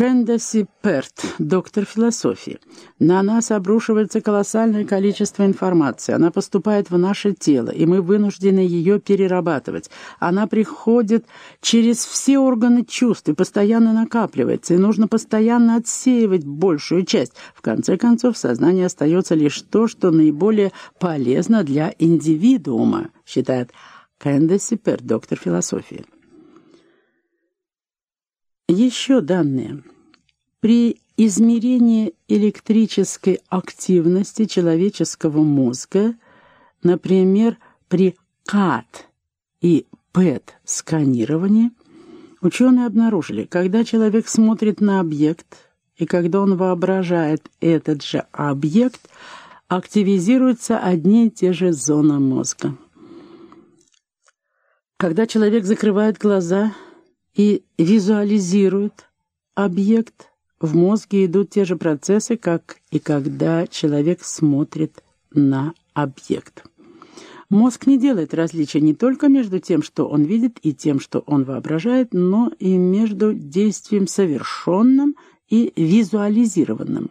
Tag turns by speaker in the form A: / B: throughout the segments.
A: Кэндаси Перт, доктор философии. На нас обрушивается колоссальное количество информации. Она поступает в наше тело, и мы вынуждены ее перерабатывать. Она приходит через все органы чувств и постоянно накапливается, и нужно постоянно отсеивать большую часть. В конце концов, в сознании остается лишь то, что наиболее полезно для индивидуума, считает Кэндаси Перт, доктор философии. Еще данные. При измерении электрической активности человеческого мозга, например, при КАТ и ПЭТ-сканировании, ученые обнаружили, когда человек смотрит на объект и когда он воображает этот же объект, активизируются одни и те же зоны мозга. Когда человек закрывает глаза – и визуализирует объект, в мозге идут те же процессы, как и когда человек смотрит на объект. Мозг не делает различия не только между тем, что он видит, и тем, что он воображает, но и между действием совершенным и визуализированным.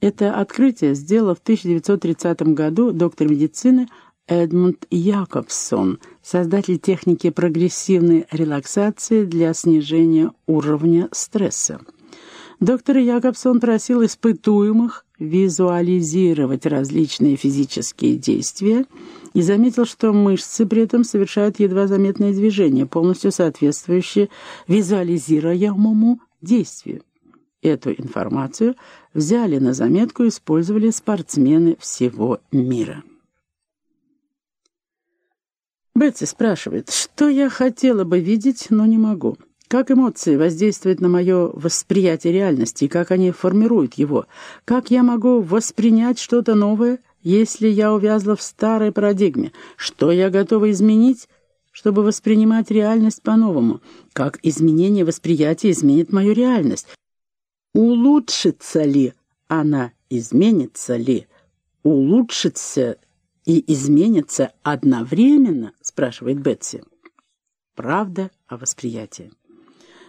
A: Это открытие сделал в 1930 году доктор медицины Эдмунд Якобсон, создатель техники прогрессивной релаксации для снижения уровня стресса. Доктор Якобсон просил испытуемых визуализировать различные физические действия и заметил, что мышцы при этом совершают едва заметные движения, полностью соответствующие визуализируемому действию. Эту информацию взяли на заметку и использовали спортсмены всего мира. Бетси спрашивает, что я хотела бы видеть, но не могу. Как эмоции воздействуют на мое восприятие реальности, как они формируют его? Как я могу воспринять что-то новое, если я увязла в старой парадигме? Что я готова изменить, чтобы воспринимать реальность по-новому? Как изменение восприятия изменит мою реальность? Улучшится ли она, изменится ли? Улучшится и изменится одновременно, спрашивает Бетси. Правда о восприятии.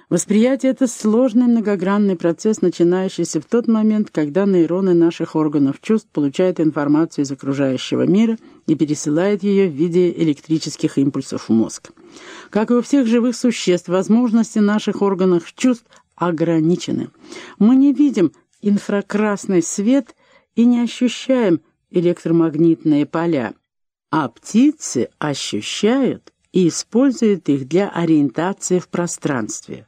A: Восприятие — это сложный многогранный процесс, начинающийся в тот момент, когда нейроны наших органов чувств получают информацию из окружающего мира и пересылают ее в виде электрических импульсов в мозг. Как и у всех живых существ, возможности наших органов чувств ограничены. Мы не видим инфракрасный свет и не ощущаем электромагнитные поля, а птицы ощущают и используют их для ориентации в пространстве.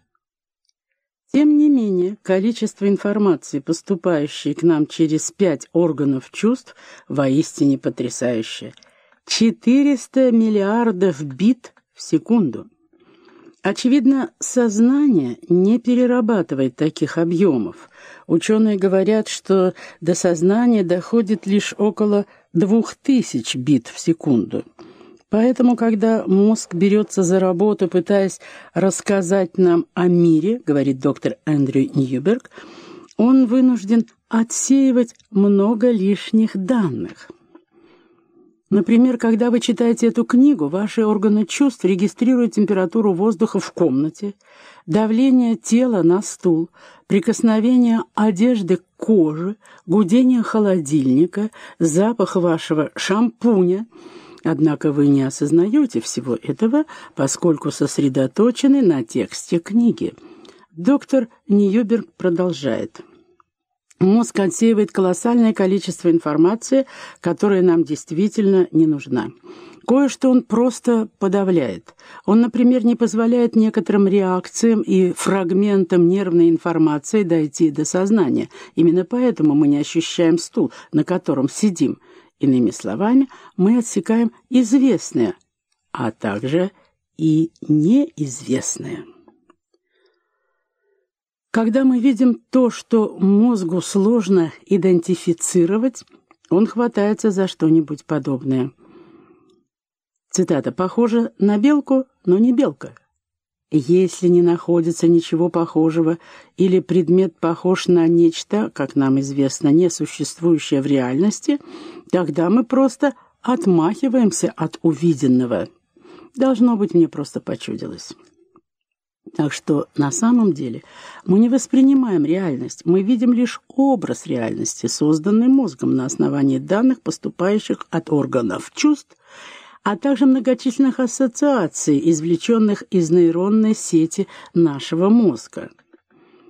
A: Тем не менее, количество информации, поступающей к нам через пять органов чувств, воистине потрясающее. 400 миллиардов бит в секунду. Очевидно, сознание не перерабатывает таких объемов. Ученые говорят, что до сознания доходит лишь около 2000 бит в секунду. Поэтому, когда мозг берется за работу, пытаясь рассказать нам о мире, говорит доктор Эндрю Ньюберг, он вынужден отсеивать много лишних данных. Например, когда вы читаете эту книгу, ваши органы чувств регистрируют температуру воздуха в комнате, давление тела на стул, прикосновение одежды к коже, гудение холодильника, запах вашего шампуня. Однако вы не осознаете всего этого, поскольку сосредоточены на тексте книги. Доктор Ньюберг продолжает. Мозг отсеивает колоссальное количество информации, которая нам действительно не нужна. Кое-что он просто подавляет. Он, например, не позволяет некоторым реакциям и фрагментам нервной информации дойти до сознания. Именно поэтому мы не ощущаем стул, на котором сидим. Иными словами, мы отсекаем известное, а также и неизвестное. Когда мы видим то, что мозгу сложно идентифицировать, он хватается за что-нибудь подобное. Цитата. «Похоже на белку, но не белка». Если не находится ничего похожего или предмет похож на нечто, как нам известно, несуществующее в реальности, тогда мы просто отмахиваемся от увиденного. Должно быть, мне просто почудилось. Так что на самом деле мы не воспринимаем реальность, мы видим лишь образ реальности, созданный мозгом на основании данных, поступающих от органов чувств, а также многочисленных ассоциаций, извлеченных из нейронной сети нашего мозга.